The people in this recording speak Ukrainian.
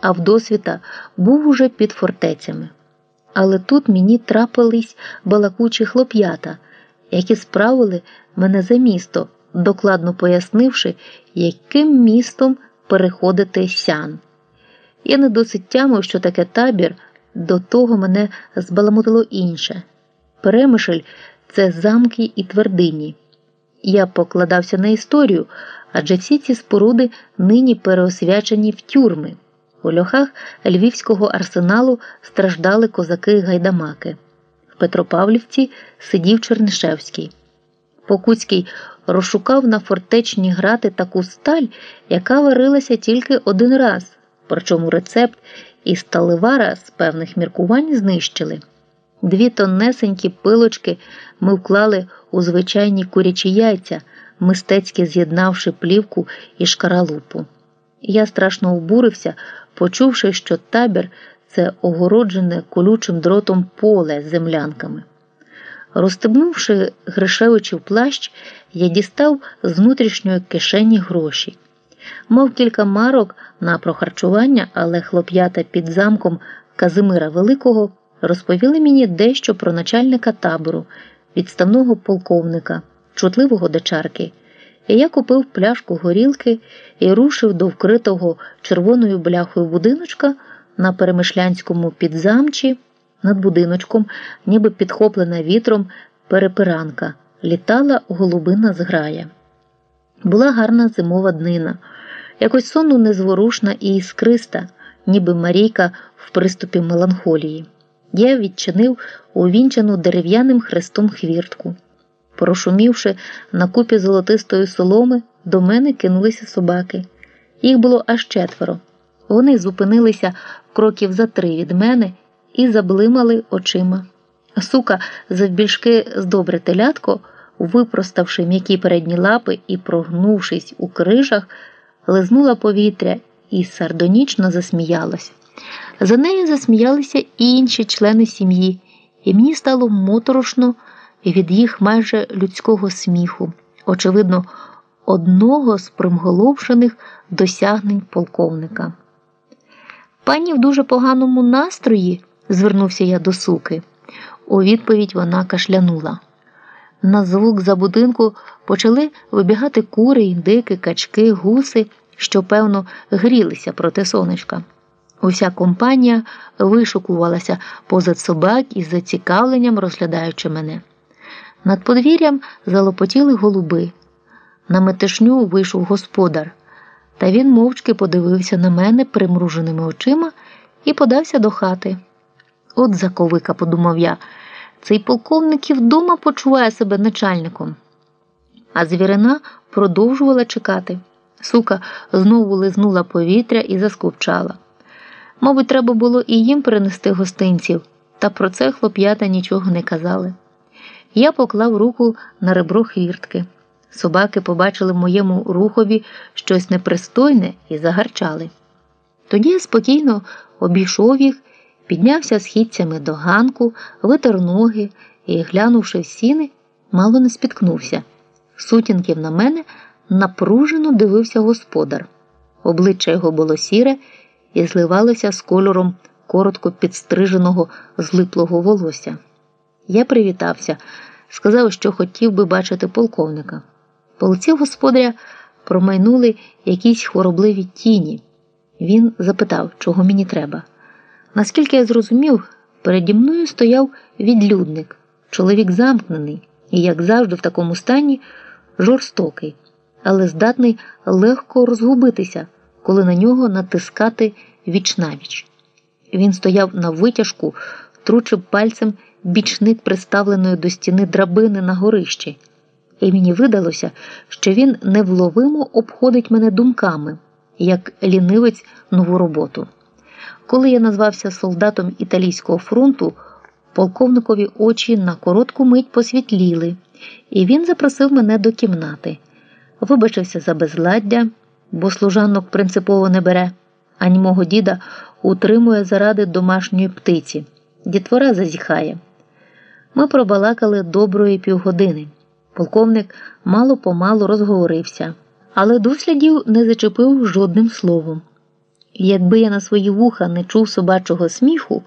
а вдосвіта був уже під фортецями. Але тут мені трапились балакучі хлоп'ята, які справили мене за місто, докладно пояснивши, яким містом переходити сян. Я не досить тямив, що таке табір, до того мене збаламутило інше. Перемишль це замки і твердині. Я покладався на історію, адже всі ці споруди нині переосвячені в тюрми. Льохах львівського арсеналу страждали козаки гайдамаки. В Петропавлівці сидів Чернишевський. Покуцький розшукав на фортечні грати таку сталь, яка варилася тільки один раз, причому рецепт і сталевара з певних міркувань знищили. Дві тоннесенькі пилочки ми вклали у звичайні курячі яйця, мистецьки з'єднавши плівку і шкаралупу. Я страшно обурився, почувши, що табір це огороджене колючим дротом поле з землянками. Розстебнувши Гришевичів плащ, я дістав з внутрішньої кишені гроші. Мав кілька марок на прохарчування, але хлоп'ята під замком Казимира Великого розповіли мені дещо про начальника табору, відставного полковника, чутливого дочарки. І я купив пляшку горілки і рушив до вкритого червоною бляхою будиночка на перемишлянському підзамчі. Над будиночком, ніби підхоплена вітром перепиранка, літала голубина зграя. Була гарна зимова днина, якось сонно незворушна і іскриста, ніби Марійка в приступі меланхолії. Я відчинив увінчану дерев'яним хрестом хвіртку. Прошумівши на купі золотистої соломи, до мене кинулися собаки. Їх було аж четверо. Вони зупинилися кроків за три від мене і заблимали очима. Сука, завбільшки здобре телятко, випроставши м'які передні лапи і прогнувшись у крижах, лизнула повітря і сардонічно засміялась. За нею засміялися і інші члени сім'ї, і мені стало моторошно від їх майже людського сміху, очевидно, одного з примголовшених досягнень полковника. Пані в дуже поганому настрої, звернувся я до суки. У відповідь вона кашлянула. На звук за будинку почали вибігати кури, індики, качки, гуси, що, певно, грілися проти сонечка. Уся компанія вишукувалася позад собак із зацікавленням розглядаючи мене. Над подвір'ям залопотіли голуби. На метишню вийшов господар, та він мовчки подивився на мене примруженими очима і подався до хати. От заковика, подумав я, цей полковник і вдома почуває себе начальником. А звірина продовжувала чекати. Сука знову лизнула повітря і заскупчала. Мабуть, треба було і їм принести гостинців, та про це хлоп'ята нічого не казали. Я поклав руку на ребро хвіртки. Собаки побачили в моєму рухові щось непристойне і загарчали. Тоді я спокійно обійшов їх, піднявся східцями до ганку, витер ноги і, глянувши в сіни, мало не спіткнувся. Сутінків на мене напружено дивився господар. Обличчя його було сіре і зливалося з кольором коротко підстриженого злиплого волосся. Я привітався, сказав, що хотів би бачити полковника. По лиці господаря промайнули якісь хворобливі тіні. Він запитав, чого мені треба. Наскільки я зрозумів, переді мною стояв відлюдник, чоловік замкнений і, як завжди, в такому стані, жорстокий, але здатний легко розгубитися, коли на нього натискати вічнавіч. Він стояв на витяжку, тручив пальцем бічник приставленої до стіни драбини на горищі, і мені видалося, що він невловимо обходить мене думками, як лінивець нову роботу. Коли я назвався солдатом італійського фронту, полковникові очі на коротку мить посвітліли, і він запросив мене до кімнати, вибачився за безладдя, бо служанок принципово не бере, ані мого діда утримує заради домашньої птиці. Дітвора зазіхає. Ми пробалакали доброї півгодини. Полковник мало помалу розговорився, але дослідів не зачепив жодним словом. Якби я на свої вуха не чув собачого сміху,